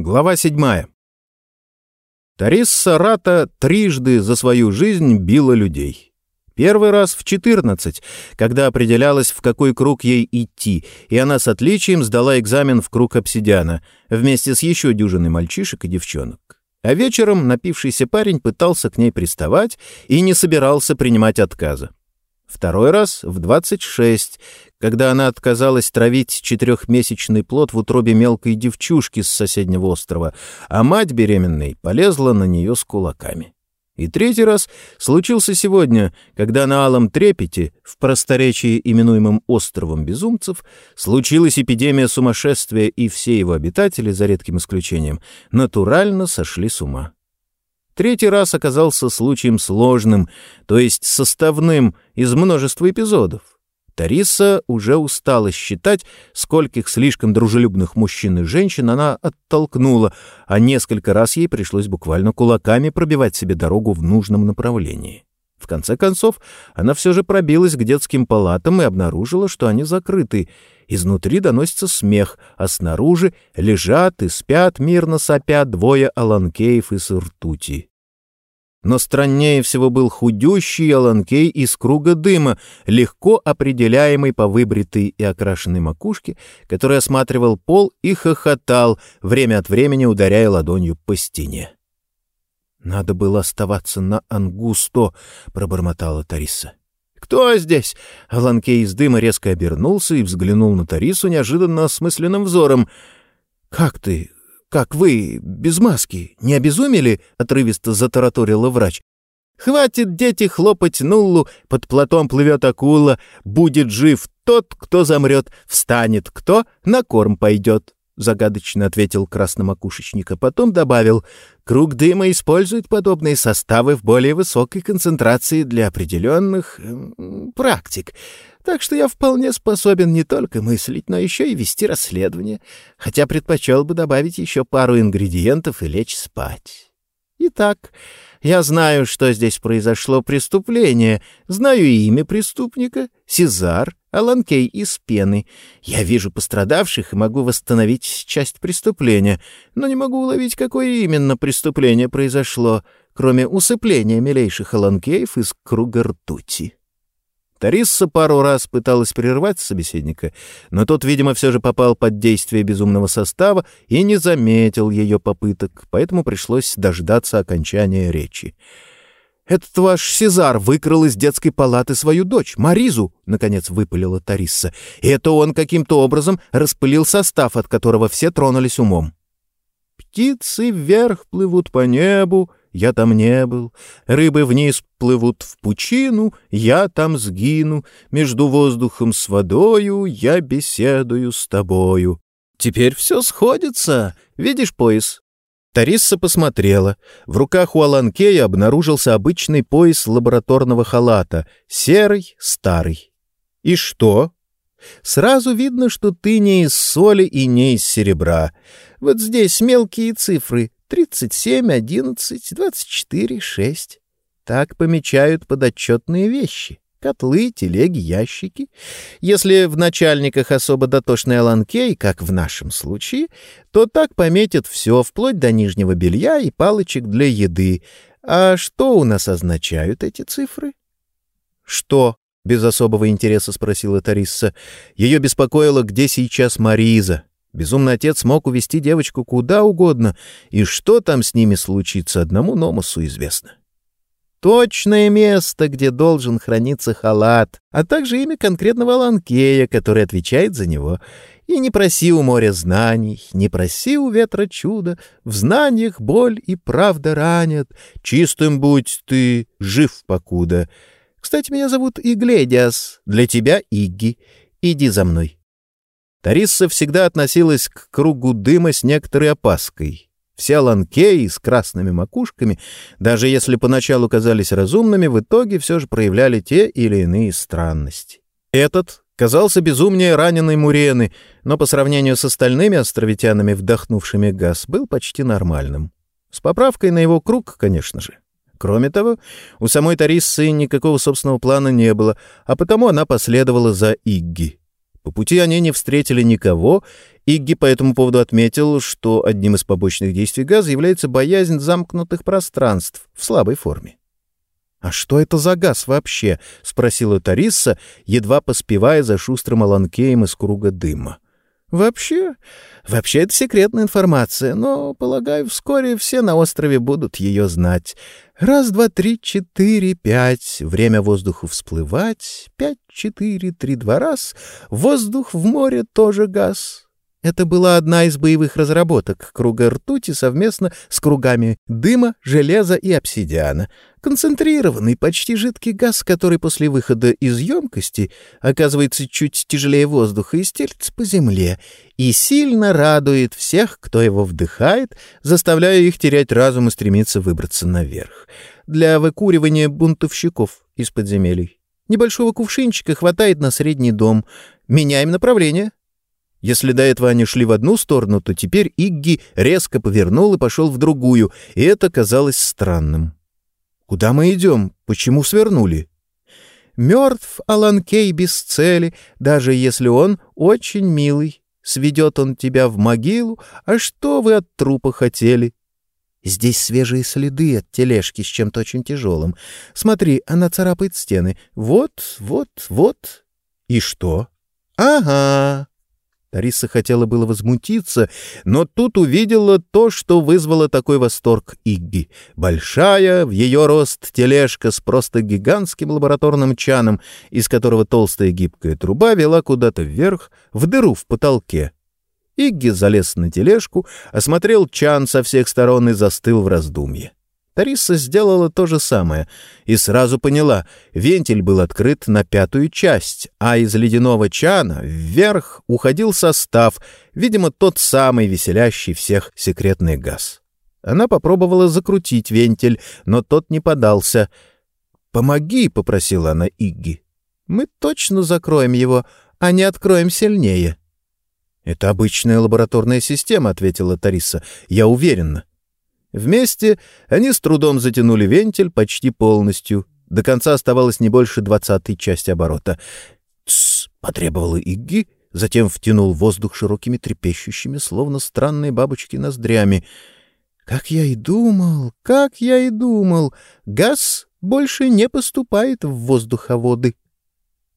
Глава седьмая. Тарисса Рата трижды за свою жизнь била людей. Первый раз в 14, когда определялось, в какой круг ей идти, и она с отличием сдала экзамен в круг обсидиана вместе с еще дюжиной мальчишек и девчонок. А вечером напившийся парень пытался к ней приставать и не собирался принимать отказа. Второй раз в 26, когда она отказалась травить четырехмесячный плод в утробе мелкой девчушки с соседнего острова, а мать беременной полезла на нее с кулаками. И третий раз случился сегодня, когда на Алом Трепете, в просторечии, именуемом островом безумцев, случилась эпидемия сумасшествия, и все его обитатели, за редким исключением, натурально сошли с ума. Третий раз оказался случаем сложным, то есть составным из множества эпизодов. Тариса уже устала считать, скольких слишком дружелюбных мужчин и женщин она оттолкнула, а несколько раз ей пришлось буквально кулаками пробивать себе дорогу в нужном направлении. В конце концов, она все же пробилась к детским палатам и обнаружила, что они закрыты. Изнутри доносится смех, а снаружи лежат и спят, мирно сопя, двое аланкеев из ртути. Но страннее всего был худющий Аланкей из круга дыма, легко определяемый по выбритой и окрашенной макушке, который осматривал пол и хохотал, время от времени ударяя ладонью по стене. «Надо было оставаться на Ангусто», — пробормотала Тариса. «Кто здесь?» Аланкей из дыма резко обернулся и взглянул на Тарису неожиданно осмысленным взором. «Как ты? Как вы, без маски, не обезумели?» — отрывисто затараторила врач. «Хватит, дети, хлопать нуллу, под платом плывет акула, будет жив тот, кто замрет, встанет кто, на корм пойдет». — загадочно ответил красномакушечник, а потом добавил, «Круг дыма использует подобные составы в более высокой концентрации для определенных э, практик. Так что я вполне способен не только мыслить, но еще и вести расследование, хотя предпочел бы добавить еще пару ингредиентов и лечь спать. Итак, я знаю, что здесь произошло преступление, знаю имя преступника — Сезар Аланкей из Пены. Я вижу пострадавших и могу восстановить часть преступления, но не могу уловить, какое именно преступление произошло, кроме усыпления милейших Аланкеев из круга ртути. Тарисса пару раз пыталась прервать собеседника, но тот, видимо, все же попал под действие безумного состава и не заметил ее попыток, поэтому пришлось дождаться окончания речи. «Этот ваш Сезар выкрал из детской палаты свою дочь, Маризу», — наконец выпалила Тарисса. «И это он каким-то образом распылил состав, от которого все тронулись умом». «Птицы вверх плывут по небу, я там не был. Рыбы вниз плывут в пучину, я там сгину. Между воздухом с водою я беседую с тобою. Теперь все сходится. Видишь пояс? Тарисса посмотрела. В руках у Аланкея обнаружился обычный пояс лабораторного халата, серый, старый. «И что?» «Сразу видно, что ты не из соли и не из серебра. Вот здесь мелкие цифры Тридцать семь, одиннадцать, двадцать четыре, шесть. Так помечают подотчетные вещи. Котлы, телеги, ящики. Если в начальниках особо дотошный Аланкей, как в нашем случае, то так пометят все, вплоть до нижнего белья и палочек для еды. А что у нас означают эти цифры? — Что? — без особого интереса спросила Тарисса. Ее беспокоило, где сейчас Мариза. Безумный отец мог увести девочку куда угодно, и что там с ними случится, одному Номусу известно. Точное место, где должен храниться халат, а также имя конкретного ланкея, который отвечает за него. И не проси у моря знаний, не проси у ветра чуда, в знаниях боль и правда ранят. Чистым будь ты, жив покуда. Кстати, меня зовут Игледиас, для тебя Игги. Иди за мной. Тарисса всегда относилась к кругу дыма с некоторой опаской. Все ланкеи с красными макушками, даже если поначалу казались разумными, в итоге все же проявляли те или иные странности. Этот казался безумнее раненой Мурены, но по сравнению с остальными островитянами, вдохнувшими газ, был почти нормальным. С поправкой на его круг, конечно же. Кроме того, у самой Тариссы никакого собственного плана не было, а потому она последовала за Игги. По пути они не встретили никого, Игги по этому поводу отметил, что одним из побочных действий газа является боязнь замкнутых пространств в слабой форме. «А что это за газ вообще?» — спросила Тариса, едва поспевая за шустрым Аланкеем из круга дыма. «Вообще? Вообще это секретная информация, но, полагаю, вскоре все на острове будут ее знать. Раз, два, три, четыре, пять. Время воздуху всплывать. Пять, четыре, три, два раз. Воздух в море тоже газ. Это была одна из боевых разработок круга ртути совместно с кругами дыма, железа и обсидиана. Концентрированный, почти жидкий газ, который после выхода из емкости оказывается чуть тяжелее воздуха и стелится по земле, и сильно радует всех, кто его вдыхает, заставляя их терять разум и стремиться выбраться наверх. Для выкуривания бунтовщиков из подземелий. Небольшого кувшинчика хватает на средний дом. Меняем направление. Если до этого они шли в одну сторону, то теперь Игги резко повернул и пошел в другую, и это казалось странным. «Куда мы идем? Почему свернули?» «Мертв Алан Кей без цели, даже если он очень милый. Сведет он тебя в могилу, а что вы от трупа хотели?» Здесь свежие следы от тележки с чем-то очень тяжелым. Смотри, она царапает стены. Вот, вот, вот. И что? Ага. Тариса хотела было возмутиться, но тут увидела то, что вызвало такой восторг Игги. Большая, в ее рост, тележка с просто гигантским лабораторным чаном, из которого толстая гибкая труба вела куда-то вверх, в дыру в потолке. Игги залез на тележку, осмотрел чан со всех сторон и застыл в раздумье. Тариса сделала то же самое и сразу поняла, вентиль был открыт на пятую часть, а из ледяного чана вверх уходил состав, видимо, тот самый веселящий всех секретный газ. Она попробовала закрутить вентиль, но тот не подался. «Помоги», — попросила она Игги. «Мы точно закроем его, а не откроем сильнее». «Это обычная лабораторная система», — ответила Тариса. «Я уверена». Вместе они с трудом затянули вентиль почти полностью. До конца оставалось не больше двадцатой части оборота. «Тссс!» — потребовала Игги, затем втянул воздух широкими трепещущими, словно странные бабочки ноздрями. «Как я и думал, как я и думал! Газ больше не поступает в воздуховоды!»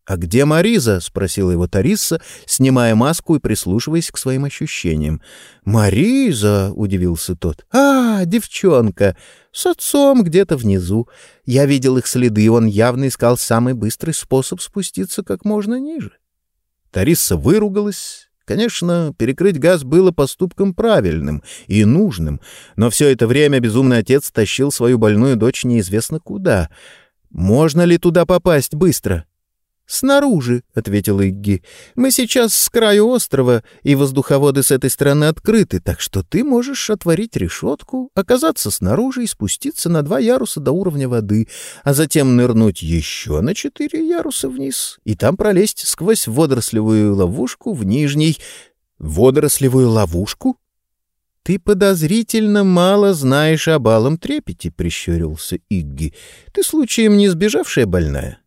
«А где Мариза?» — спросила его Тариса, снимая маску и прислушиваясь к своим ощущениям. «Мариза!» — удивился тот. «А, девчонка! С отцом где-то внизу. Я видел их следы, и он явно искал самый быстрый способ спуститься как можно ниже». Тариса выругалась. Конечно, перекрыть газ было поступком правильным и нужным, но все это время безумный отец тащил свою больную дочь неизвестно куда. «Можно ли туда попасть быстро?» «Снаружи», — ответил Игги. «Мы сейчас с краю острова, и воздуховоды с этой стороны открыты, так что ты можешь отворить решетку, оказаться снаружи и спуститься на два яруса до уровня воды, а затем нырнуть еще на четыре яруса вниз и там пролезть сквозь водорослевую ловушку в нижней...» «Водорослевую ловушку?» «Ты подозрительно мало знаешь о балом трепете», — прищурился Игги. «Ты случаем не сбежавшая больная?»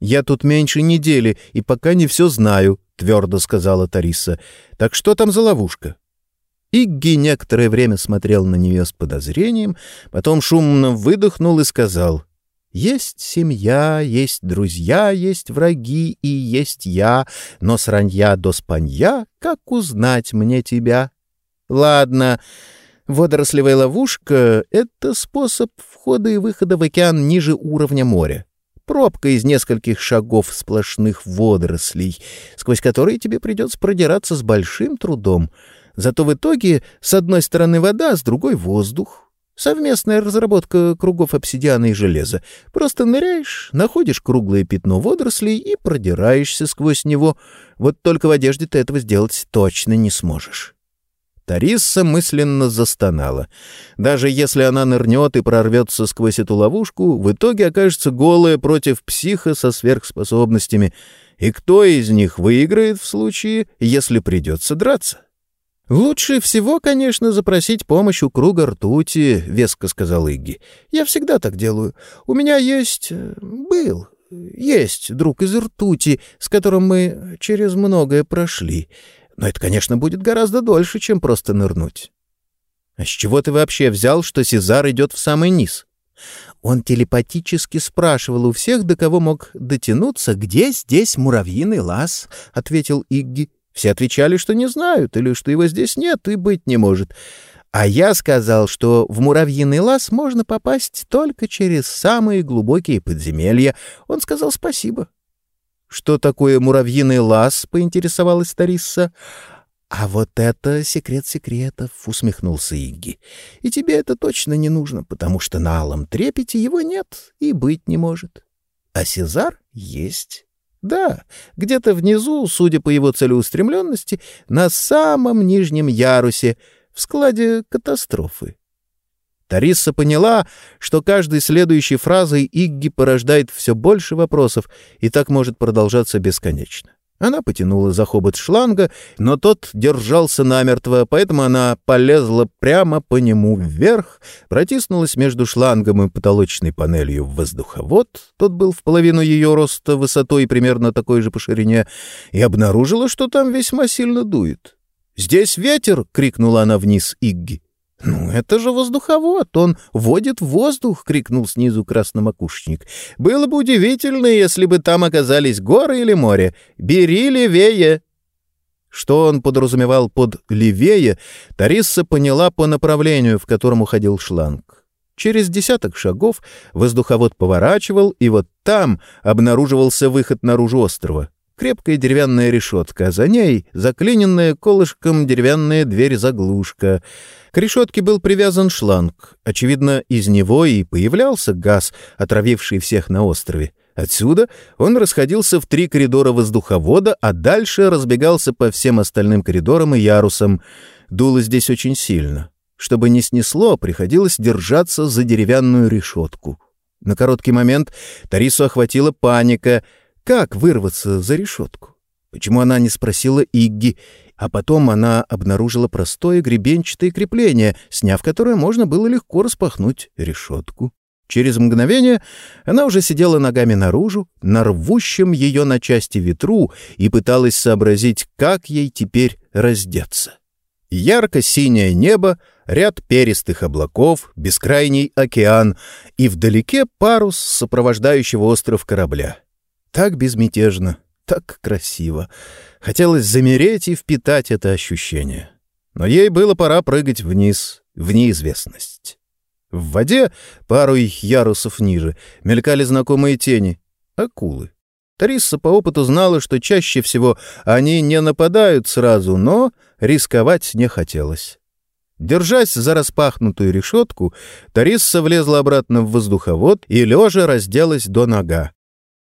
«Я тут меньше недели и пока не все знаю», — твердо сказала Тариса. «Так что там за ловушка?» Игги некоторое время смотрел на нее с подозрением, потом шумно выдохнул и сказал, «Есть семья, есть друзья, есть враги и есть я, но с ранья до спанья, как узнать мне тебя?» «Ладно, водорослевая ловушка — это способ входа и выхода в океан ниже уровня моря. Пробка из нескольких шагов сплошных водорослей, сквозь которые тебе придется продираться с большим трудом. Зато в итоге с одной стороны вода, а с другой — воздух. Совместная разработка кругов обсидиана и железа. Просто ныряешь, находишь круглое пятно водорослей и продираешься сквозь него. Вот только в одежде ты этого сделать точно не сможешь. Тариса мысленно застонала. Даже если она нырнет и прорвется сквозь эту ловушку, в итоге окажется голая против психа со сверхспособностями. И кто из них выиграет в случае, если придется драться? «Лучше всего, конечно, запросить помощь у круга ртути», — веско сказал Игги. «Я всегда так делаю. У меня есть... Э, был есть друг из ртути, с которым мы через многое прошли. Но это, конечно, будет гораздо дольше, чем просто нырнуть. А с чего ты вообще взял, что Сезар идет в самый низ? Он телепатически спрашивал у всех, до кого мог дотянуться, где здесь муравьиный лаз, — ответил Игги. Все отвечали, что не знают, или что его здесь нет и быть не может. А я сказал, что в муравьиный лаз можно попасть только через самые глубокие подземелья. Он сказал спасибо. — Что такое муравьиный лаз? — поинтересовалась Тарисса. — А вот это секрет секретов, — усмехнулся Игги. — И тебе это точно не нужно, потому что на алом трепете его нет и быть не может. А Сезар есть. Да, где-то внизу, судя по его целеустремленности, на самом нижнем ярусе — в складе катастрофы. Тариса поняла, что каждой следующей фразой Игги порождает все больше вопросов, и так может продолжаться бесконечно. Она потянула за хобот шланга, но тот держался намертво, поэтому она полезла прямо по нему вверх, протиснулась между шлангом и потолочной панелью в воздуховод, тот был в половину ее роста высотой примерно такой же по ширине, и обнаружила, что там весьма сильно дует. «Здесь ветер!» — крикнула она вниз Игги. «Ну, это же воздуховод, он водит воздух!» — крикнул снизу красномакушечник. «Было бы удивительно, если бы там оказались горы или море. Бери левее!» Что он подразумевал под «левее», Тарисса поняла по направлению, в котором уходил шланг. Через десяток шагов воздуховод поворачивал, и вот там обнаруживался выход наружу острова крепкая деревянная решетка, а за ней заклиненная колышком деревянная дверь-заглушка. К решетке был привязан шланг. Очевидно, из него и появлялся газ, отравивший всех на острове. Отсюда он расходился в три коридора воздуховода, а дальше разбегался по всем остальным коридорам и ярусам. Дуло здесь очень сильно. Чтобы не снесло, приходилось держаться за деревянную решетку. На короткий момент Тарису охватила паника — как вырваться за решетку? Почему она не спросила Игги, а потом она обнаружила простое гребенчатое крепление, сняв которое можно было легко распахнуть решетку. Через мгновение она уже сидела ногами наружу, на рвущем ее на части ветру, и пыталась сообразить, как ей теперь раздеться. Ярко-синее небо, ряд перистых облаков, бескрайний океан и вдалеке парус сопровождающего остров корабля. Так безмятежно, так красиво. Хотелось замереть и впитать это ощущение. Но ей было пора прыгать вниз, в неизвестность. В воде, пару их ярусов ниже, мелькали знакомые тени — акулы. Тарисса по опыту знала, что чаще всего они не нападают сразу, но рисковать не хотелось. Держась за распахнутую решетку, Тарисса влезла обратно в воздуховод и лежа разделась до нога.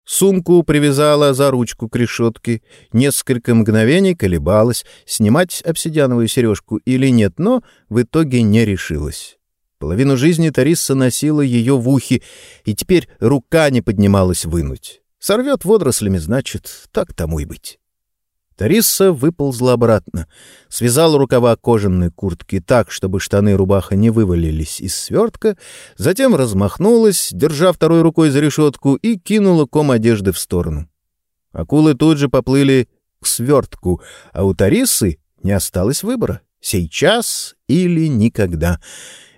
Сумку привязала за ручку к решетке. Несколько мгновений колебалась, снимать обсидиановую сережку или нет, но в итоге не решилась. Половину жизни Тарисса носила ее в ухе, и теперь рука не поднималась вынуть. Сорвет водорослями, значит, так тому и быть. Тарисса выползла обратно, связала рукава кожаной куртки так, чтобы штаны и рубаха не вывалились из свертка, затем размахнулась, держа второй рукой за решетку, и кинула ком одежды в сторону. Акулы тут же поплыли к свертку, а у Тариссы не осталось выбора — сейчас или никогда.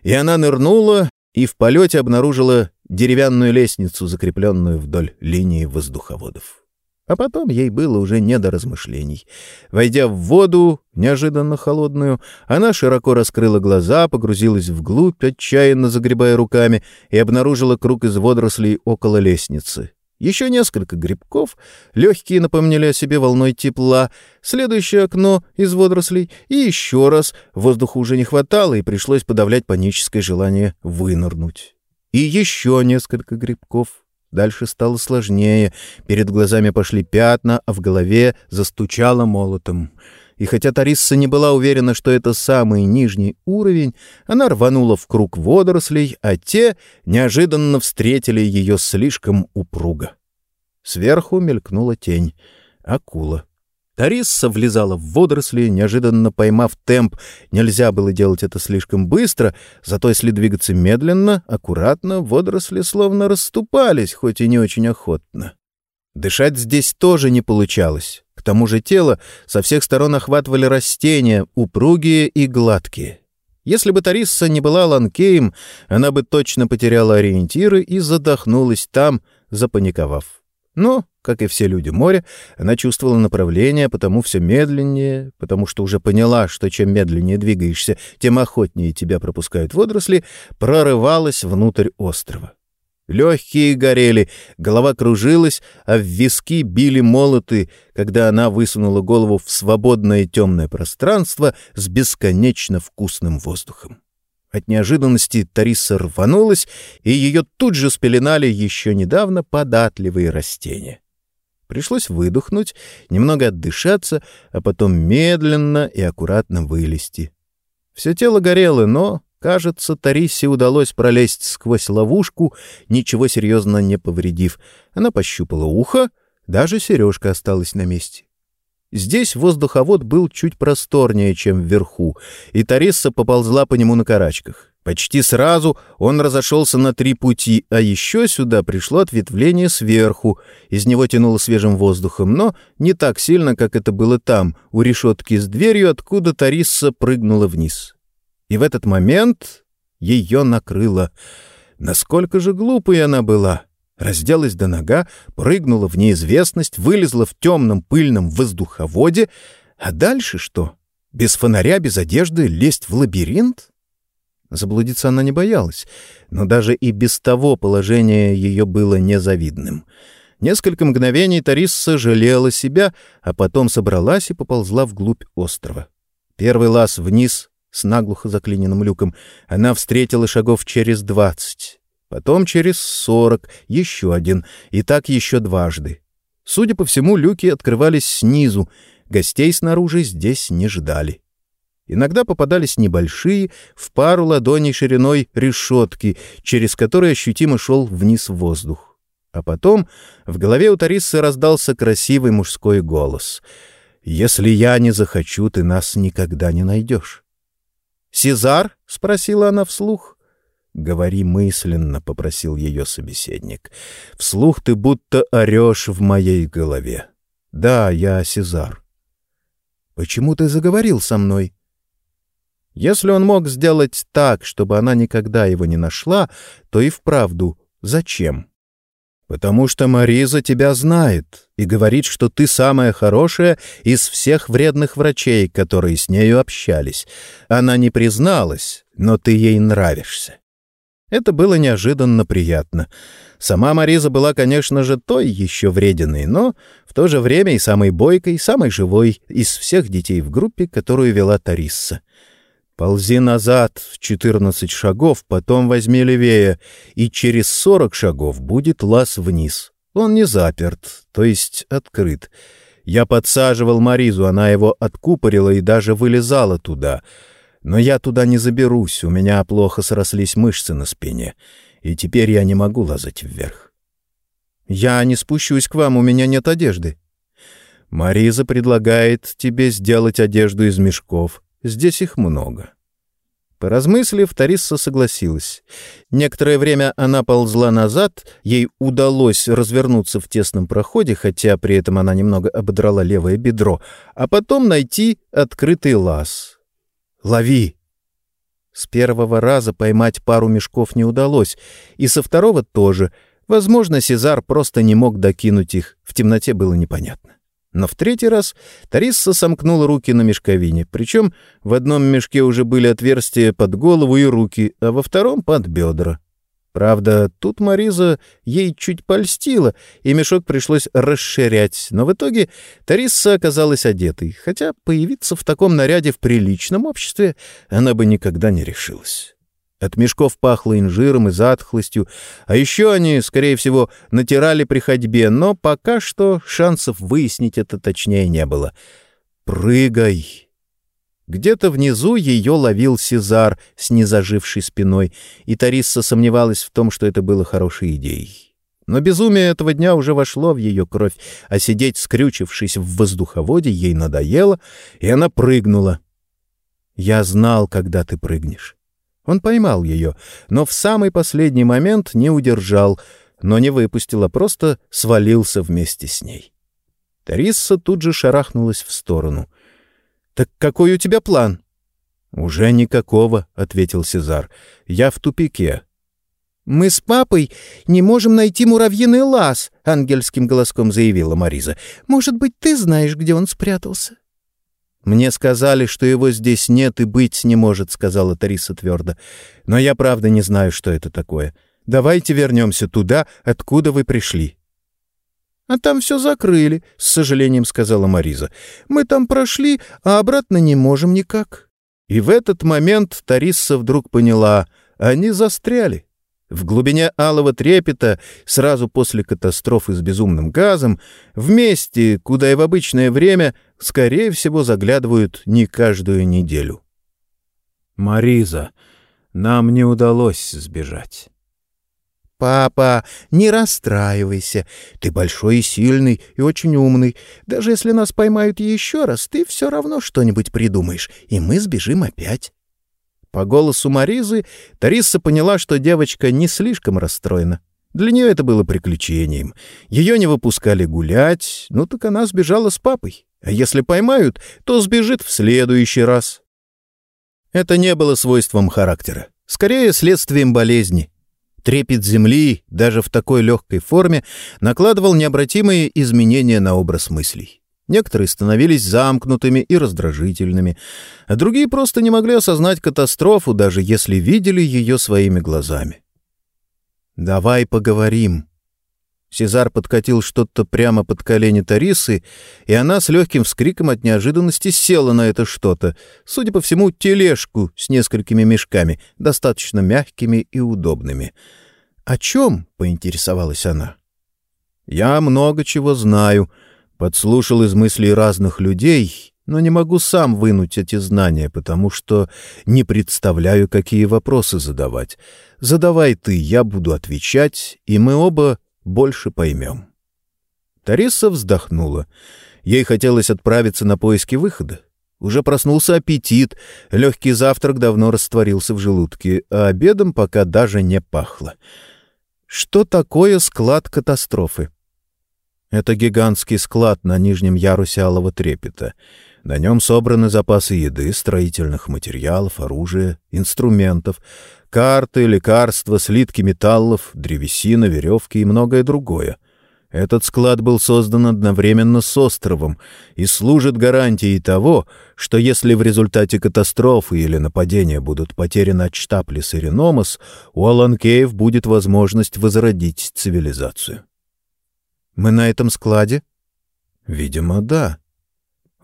И она нырнула и в полете обнаружила деревянную лестницу, закрепленную вдоль линии воздуховодов. А потом ей было уже не до размышлений. Войдя в воду, неожиданно холодную, она широко раскрыла глаза, погрузилась вглубь, отчаянно загребая руками, и обнаружила круг из водорослей около лестницы. Еще несколько грибков, легкие напомнили о себе волной тепла, следующее окно из водорослей, и еще раз воздуха уже не хватало, и пришлось подавлять паническое желание вынырнуть. И еще несколько грибков — Дальше стало сложнее, перед глазами пошли пятна, а в голове застучало молотом. И хотя Тарисса не была уверена, что это самый нижний уровень, она рванула в круг водорослей, а те неожиданно встретили ее слишком упруго. Сверху мелькнула тень. Акула. Тарисса влезала в водоросли, неожиданно поймав темп. Нельзя было делать это слишком быстро, зато если двигаться медленно, аккуратно, водоросли словно расступались, хоть и не очень охотно. Дышать здесь тоже не получалось. К тому же тело со всех сторон охватывали растения, упругие и гладкие. Если бы Тарисса не была ланкеем, она бы точно потеряла ориентиры и задохнулась там, запаниковав. Но, как и все люди моря, она чувствовала направление, потому все медленнее, потому что уже поняла, что чем медленнее двигаешься, тем охотнее тебя пропускают водоросли, прорывалась внутрь острова. Легкие горели, голова кружилась, а в виски били молоты, когда она высунула голову в свободное темное пространство с бесконечно вкусным воздухом. От неожиданности Тариса рванулась, и ее тут же спеленали еще недавно податливые растения. Пришлось выдохнуть, немного отдышаться, а потом медленно и аккуратно вылезти. Все тело горело, но Кажется, Тарисе удалось пролезть сквозь ловушку, ничего серьезно не повредив. Она пощупала ухо, даже сережка осталась на месте. Здесь воздуховод был чуть просторнее, чем вверху, и Тариса поползла по нему на карачках. Почти сразу он разошелся на три пути, а еще сюда пришло ответвление сверху. Из него тянуло свежим воздухом, но не так сильно, как это было там, у решетки с дверью, откуда Тариса прыгнула вниз. И в этот момент ее накрыло. Насколько же глупой она была! Разделась до нога, прыгнула в неизвестность, вылезла в темном пыльном воздуховоде. А дальше что? Без фонаря, без одежды лезть в лабиринт? Заблудиться она не боялась, но даже и без того положение ее было незавидным. Несколько мгновений Тарисса жалела себя, а потом собралась и поползла вглубь острова. Первый лаз вниз с наглухо заклиненным люком, она встретила шагов через двадцать, потом через сорок, еще один, и так еще дважды. Судя по всему, люки открывались снизу, гостей снаружи здесь не ждали. Иногда попадались небольшие, в пару ладоней шириной решетки, через которые ощутимо шел вниз воздух. А потом в голове у Тарисы раздался красивый мужской голос. «Если я не захочу, ты нас никогда не найдешь». «Сезар?» — спросила она вслух. «Говори мысленно», — попросил ее собеседник. «Вслух ты будто орешь в моей голове». «Да, я Сезар». «Почему ты заговорил со мной?» Если он мог сделать так, чтобы она никогда его не нашла, то и вправду зачем? «Потому что Мариза тебя знает и говорит, что ты самая хорошая из всех вредных врачей, которые с нею общались. Она не призналась, но ты ей нравишься». Это было неожиданно приятно. Сама Мариза была, конечно же, той еще врединой, но в то же время и самой бойкой, самой живой из всех детей в группе, которую вела Тарисса. Ползи назад в четырнадцать шагов, потом возьми левее, и через сорок шагов будет лаз вниз. Он не заперт, то есть открыт. Я подсаживал Маризу, она его откупорила и даже вылезала туда. Но я туда не заберусь, у меня плохо срослись мышцы на спине, и теперь я не могу лазать вверх. Я не спущусь к вам, у меня нет одежды. Мариза предлагает тебе сделать одежду из мешков — Здесь их много. Поразмыслив, Тарисса согласилась. Некоторое время она ползла назад, ей удалось развернуться в тесном проходе, хотя при этом она немного ободрала левое бедро, а потом найти открытый лаз. «Лови!» С первого раза поймать пару мешков не удалось, и со второго тоже. Возможно, Сезар просто не мог докинуть их, в темноте было непонятно. Но в третий раз Тарисса сомкнула руки на мешковине, причем в одном мешке уже были отверстия под голову и руки, а во втором — под бедра. Правда, тут Мариза ей чуть польстила, и мешок пришлось расширять, но в итоге Тарисса оказалась одетой, хотя появиться в таком наряде в приличном обществе она бы никогда не решилась. От мешков пахло инжиром и затхлостью, а еще они, скорее всего, натирали при ходьбе, но пока что шансов выяснить это точнее не было. «Прыгай!» Где-то внизу ее ловил Сезар с незажившей спиной, и Тарисса сомневалась в том, что это было хорошей идеей. Но безумие этого дня уже вошло в ее кровь, а сидеть, скрючившись в воздуховоде, ей надоело, и она прыгнула. «Я знал, когда ты прыгнешь». Он поймал ее, но в самый последний момент не удержал. но не выпустил, а просто свалился вместе с ней. Тарисса тут же шарахнулась в сторону. «Так какой у тебя план?» «Уже никакого», — ответил Сезар. «Я в тупике». «Мы с папой не можем найти муравьиный лаз», — ангельским голоском заявила Мариза. «Может быть, ты знаешь, где он спрятался?» «Мне сказали, что его здесь нет и быть не может», — сказала Тариса твердо. «Но я правда не знаю, что это такое. Давайте вернемся туда, откуда вы пришли». «А там все закрыли», — с сожалением сказала Мариза. «Мы там прошли, а обратно не можем никак». И в этот момент Тариса вдруг поняла — они застряли. В глубине алого трепета, сразу после катастрофы с безумным газом, в месте, куда и в обычное время, скорее всего, заглядывают не каждую неделю. «Мариза, нам не удалось сбежать». «Папа, не расстраивайся. Ты большой и сильный, и очень умный. Даже если нас поймают еще раз, ты все равно что-нибудь придумаешь, и мы сбежим опять». По голосу Маризы Тариса поняла, что девочка не слишком расстроена. Для нее это было приключением. Ее не выпускали гулять, ну так она сбежала с папой. А если поймают, то сбежит в следующий раз. Это не было свойством характера, скорее следствием болезни. Трепет земли, даже в такой легкой форме, накладывал необратимые изменения на образ мыслей. Некоторые становились замкнутыми и раздражительными, а другие просто не могли осознать катастрофу, даже если видели ее своими глазами. «Давай поговорим». Сезар подкатил что-то прямо под колени Тарисы, и она с легким вскриком от неожиданности села на это что-то, судя по всему, тележку с несколькими мешками, достаточно мягкими и удобными. «О чем?» — поинтересовалась она. «Я много чего знаю», Подслушал из мыслей разных людей, но не могу сам вынуть эти знания, потому что не представляю, какие вопросы задавать. Задавай ты, я буду отвечать, и мы оба больше поймем. Тариса вздохнула. Ей хотелось отправиться на поиски выхода. Уже проснулся аппетит, легкий завтрак давно растворился в желудке, а обедом пока даже не пахло. Что такое склад катастрофы? Это гигантский склад на нижнем ярусе алого трепета. На нем собраны запасы еды, строительных материалов, оружия, инструментов, карты, лекарства, слитки металлов, древесина, веревки и многое другое. Этот склад был создан одновременно с островом и служит гарантией того, что если в результате катастрофы или нападения будут потеряны Ачтаплис и Реномас, у Аланкеев будет возможность возродить цивилизацию. Мы на этом складе? Видимо, да.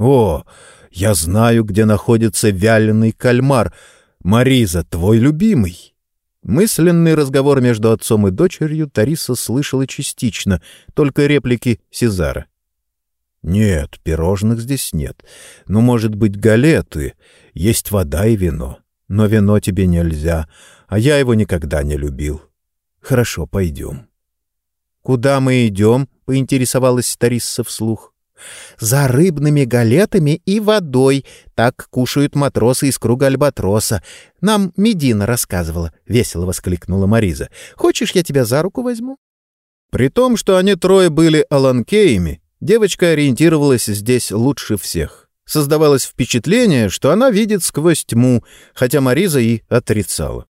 О, я знаю, где находится вяленый кальмар. Мариза, твой любимый. Мысленный разговор между отцом и дочерью Тариса слышала частично, только реплики Сезара. «Нет, пирожных здесь нет. Ну, может быть, галеты. Есть вода и вино. Но вино тебе нельзя, а я его никогда не любил. Хорошо, пойдем». «Куда мы идем?» — поинтересовалась Тарисса вслух. «За рыбными галетами и водой. Так кушают матросы из круга Альбатроса. Нам Медина рассказывала», — весело воскликнула Мариза. «Хочешь, я тебя за руку возьму?» При том, что они трое были аланкеями, девочка ориентировалась здесь лучше всех. Создавалось впечатление, что она видит сквозь тьму, хотя Мариза и отрицала.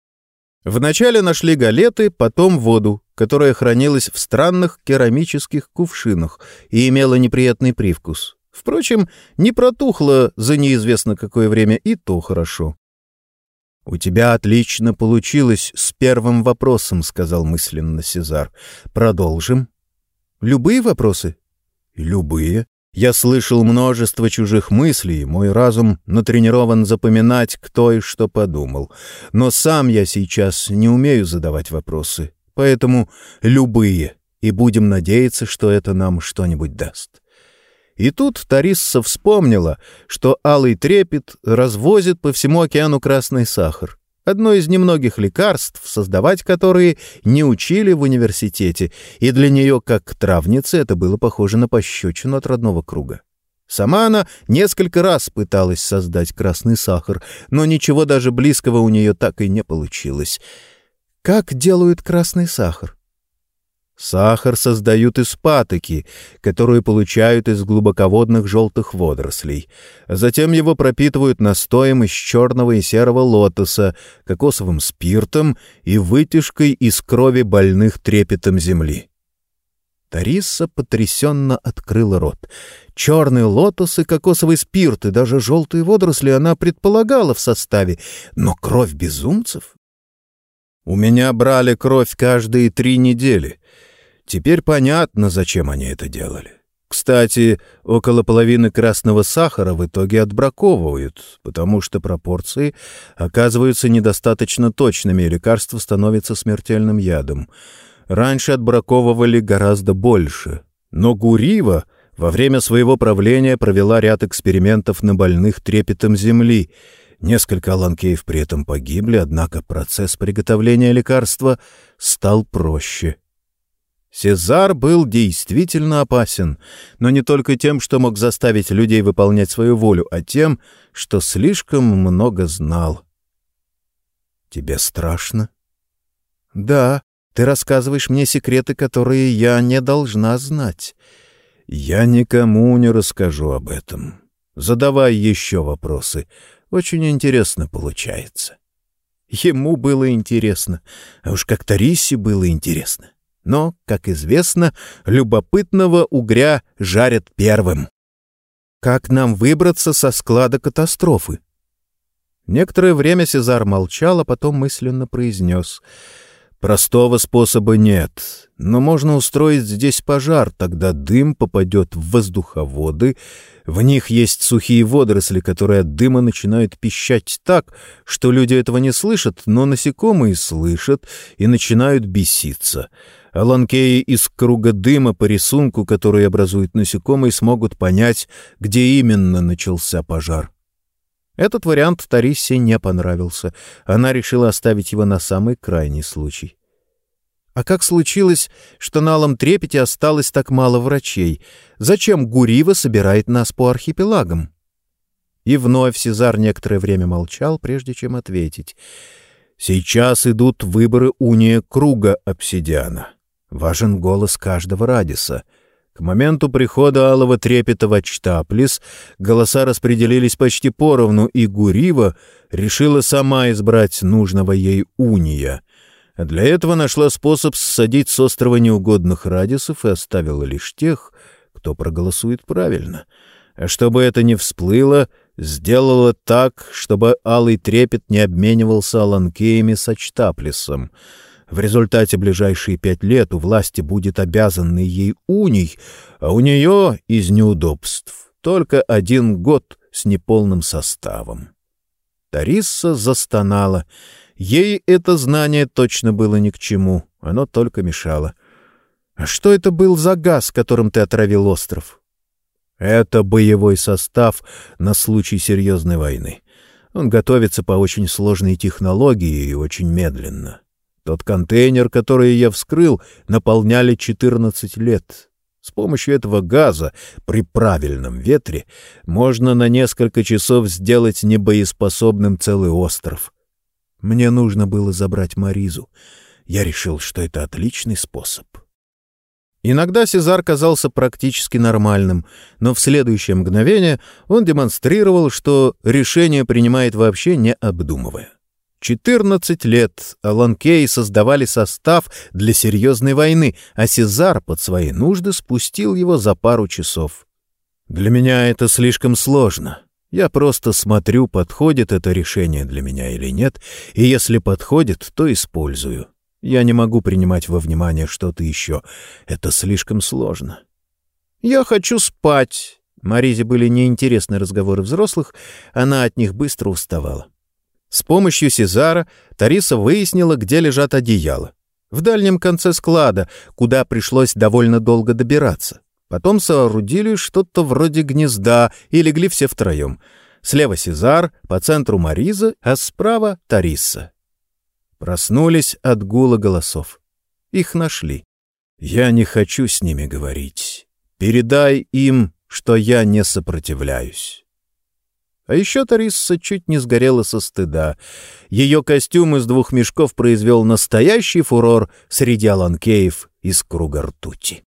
Вначале нашли галеты, потом воду, которая хранилась в странных керамических кувшинах и имела неприятный привкус. Впрочем, не протухла за неизвестно какое время, и то хорошо. «У тебя отлично получилось с первым вопросом», — сказал мысленно Сезар. «Продолжим». «Любые вопросы?» «Любые. Я слышал множество чужих мыслей, мой разум натренирован запоминать, кто и что подумал. Но сам я сейчас не умею задавать вопросы, поэтому любые, и будем надеяться, что это нам что-нибудь даст. И тут Тарисса вспомнила, что алый трепет развозит по всему океану красный сахар одно из немногих лекарств, создавать которые не учили в университете, и для нее, как травницы, это было похоже на пощечину от родного круга. Сама она несколько раз пыталась создать красный сахар, но ничего даже близкого у нее так и не получилось. Как делают красный сахар? Сахар создают из патоки, которую получают из глубоководных желтых водорослей. Затем его пропитывают настоем из черного и серого лотоса, кокосовым спиртом и вытяжкой из крови больных трепетом земли. Тариса потрясенно открыла рот. Черный лотос и кокосовый спирт, и даже желтые водоросли она предполагала в составе, но кровь безумцев? У меня брали кровь каждые три недели. Теперь понятно, зачем они это делали. Кстати, около половины красного сахара в итоге отбраковывают, потому что пропорции оказываются недостаточно точными, и лекарство становится смертельным ядом. Раньше отбраковывали гораздо больше. Но Гурива во время своего правления провела ряд экспериментов на больных трепетом земли. Несколько аланкеев при этом погибли, однако процесс приготовления лекарства стал проще — Сезар был действительно опасен, но не только тем, что мог заставить людей выполнять свою волю, а тем, что слишком много знал. «Тебе страшно?» «Да, ты рассказываешь мне секреты, которые я не должна знать. Я никому не расскажу об этом. Задавай еще вопросы. Очень интересно получается». Ему было интересно, а уж как-то Рисе было интересно. Но, как известно, любопытного угря жарят первым. Как нам выбраться со склада катастрофы? Некоторое время Сезар молчал, а потом мысленно произнес. «Простого способа нет, но можно устроить здесь пожар, тогда дым попадет в воздуховоды, в них есть сухие водоросли, которые от дыма начинают пищать так, что люди этого не слышат, но насекомые слышат и начинают беситься. Аланкеи из круга дыма по рисунку, который образует насекомые, смогут понять, где именно начался пожар. Этот вариант Тарисе не понравился. Она решила оставить его на самый крайний случай. А как случилось, что на Алом Трепете осталось так мало врачей? Зачем Гурива собирает нас по архипелагам? И вновь Сезар некоторое время молчал, прежде чем ответить. «Сейчас идут выборы уния круга обсидиана. Важен голос каждого радиса. К моменту прихода Алого Трепета в Ачтаплис голоса распределились почти поровну, и Гурива решила сама избрать нужного ей уния. Для этого нашла способ ссадить с острова неугодных радисов и оставила лишь тех, кто проголосует правильно. А чтобы это не всплыло, сделала так, чтобы Алый Трепет не обменивался Аланкеями с Ачтаплисом — в результате ближайшие пять лет у власти будет обязанный ей уний, а у нее из неудобств только один год с неполным составом. Тарисса застонала. Ей это знание точно было ни к чему, оно только мешало. «А что это был за газ, которым ты отравил остров?» «Это боевой состав на случай серьезной войны. Он готовится по очень сложной технологии и очень медленно». Тот контейнер, который я вскрыл, наполняли 14 лет. С помощью этого газа при правильном ветре можно на несколько часов сделать небоеспособным целый остров. Мне нужно было забрать Маризу. Я решил, что это отличный способ. Иногда Сезар казался практически нормальным, но в следующее мгновение он демонстрировал, что решение принимает вообще не обдумывая. 14 лет Аланкей создавали состав для серьезной войны, а Сезар под свои нужды спустил его за пару часов. Для меня это слишком сложно. Я просто смотрю, подходит это решение для меня или нет, и если подходит, то использую. Я не могу принимать во внимание что-то еще. Это слишком сложно. «Я хочу спать». Маризе были неинтересны разговоры взрослых, она от них быстро уставала. С помощью Сезара Тариса выяснила, где лежат одеяла. В дальнем конце склада, куда пришлось довольно долго добираться. Потом соорудили что-то вроде гнезда и легли все втроем. Слева Сезар, по центру Мариза, а справа — Тариса. Проснулись от гула голосов. Их нашли. «Я не хочу с ними говорить. Передай им, что я не сопротивляюсь». А еще Тарисса чуть не сгорела со стыда. Ее костюм из двух мешков произвел настоящий фурор среди аланкеев из круга ртути.